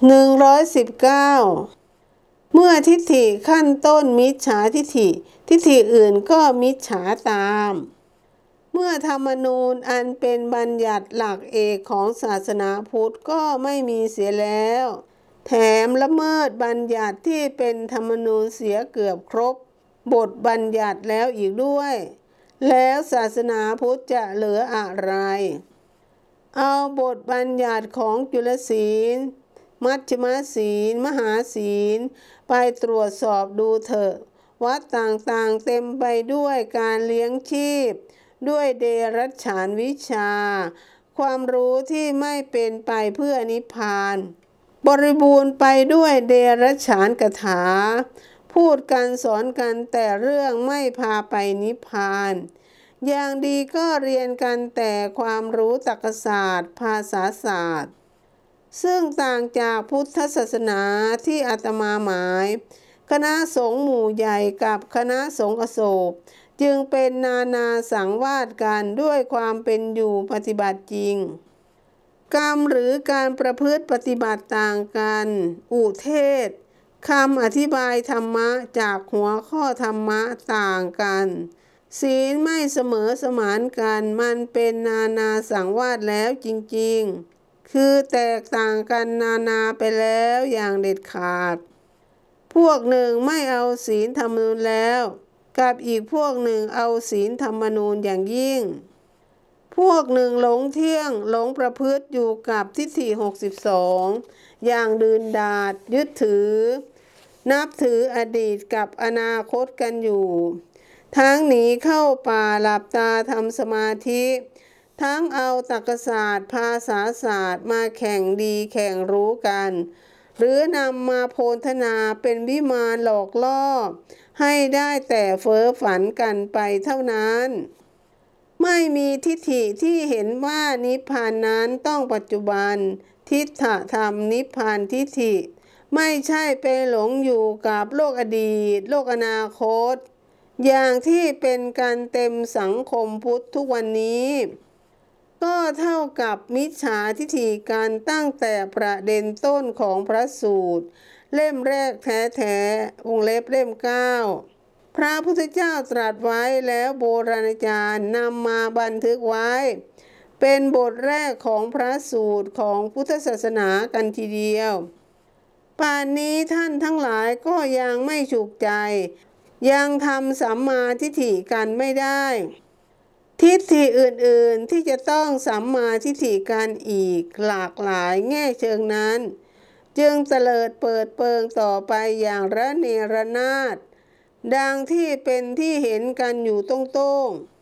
119 เมื่อทิฏฐิขั้นต้นมิจฉาทิฏฐิ ทิฏฐิอื่นก็มิจฉาตาม เมื่อธรรมนูญอันเป็นบัญญัติหลักเอกของศาสนาพุทธก็ไม่มีเสียแล้ว แถมละเมิดบัญญัติที่เป็นธรรมนูญเสียเกือบครบ บทบัญญัติแล้วอีกด้วย แล้วศาสนาพุทธจะเหลืออะไร เอาบทบัญญัติของจุลศีล มัชฌิมศีล มหาศีล ไปตรวจสอบดูเถอะ วัดต่างๆเต็มไปด้วยการเลี้ยงชีพ ด้วยเดรัจฉานวิชา ความรู้ที่ไม่เป็นไปเพื่อนิพพาน บริบูรณ์ไปด้วยเดรัจฉานกถา พูดกันสอนกันแต่เรื่องไม่พาไปนิพพานอย่างดีก็เรียนกันแต่ความรู้ตรรกศาสตร์ ภาษาศาสตร์ ซึ่งต่างจากพุทธศาสนาที่อาตมาหมาย คณะสงฆ์หมู่ใหญ่กับคณะสงฆ์อโศกจึงเป็นนานาสังวาสกันด้วยความเป็นอยู่ปฏิบัติจริง กรรมหรือการประพฤติปฏิบัติต่างกัน อุเทศคำอธิบายธรรมะจากหัวข้อธรรมะต่างกัน ศีลไม่เสมอสมานกันมันเป็นนานาสังวาสแล้วจริง ๆ คือแตกต่างกันนานาไปแล้วอย่างเด็ดขาด พวกหนึ่งไม่เอาศีลธรรมนูญแล้ว กับอีกพวกหนึ่งเอาศีลธรรมนูญอย่างยิ่ง พวกหนึ่งหลงเที่ยงหลงประพฤติอยู่กับทิฏฐิ62 อย่างดืนดาดยึดถือ นับถืออดีตกับอนาคตกันอยู่ ทั้งหนีเข้าป่าหลับตาทำสมาธิ ทั้งเอาตรรกศาสตร์ ภาษาศาสตร์ มาแข่งดีแข่งรู้กัน หรือนำมาโพนธนาเป็นวิมานหลอกล่อ ให้ได้แต่เฟอ้อฝันกันไปเท่านั้น ไม่มีทิฏฐิที่เห็นว่านิพพานนั้นต้องปัจจุบัน ทิฏฐธรรมนิพพานทิฏฐิ ไม่ใช่ไปหลงอยู่กับโลกอดีต โลกอนาคต อย่างที่เป็นการเต็มสังคมพุทธทุกวันนี้ ก็เท่ากับมิจฉาทิฏฐิการตั้งแต่ประเด็นต้นของพระสูตร เล่มแรกแท้ๆวงเล็บเล่มเก้าพระพุทธเจ้าตรัสไว้แล้วโบราณอาจารย์นำมาบันทึกไว้ เป็นบทแรกของพระสูตรของพุทธศาสนากันทีเดียว ป่านนี้ท่านทั้งหลายก็ยังไม่ฉุกใจ ยังทำสัมมาทิฏฐิกันไม่ได้ ทิฏฐิอื่นๆที่จะต้องสัมมาทิฏฐิกันอีกหลากหลายแง่เชิงนั้น จึงเตลิดเปิดเปิงต่อไปอย่างระเนระนาดดังที่เป็นที่เห็นกันอยู่ตรง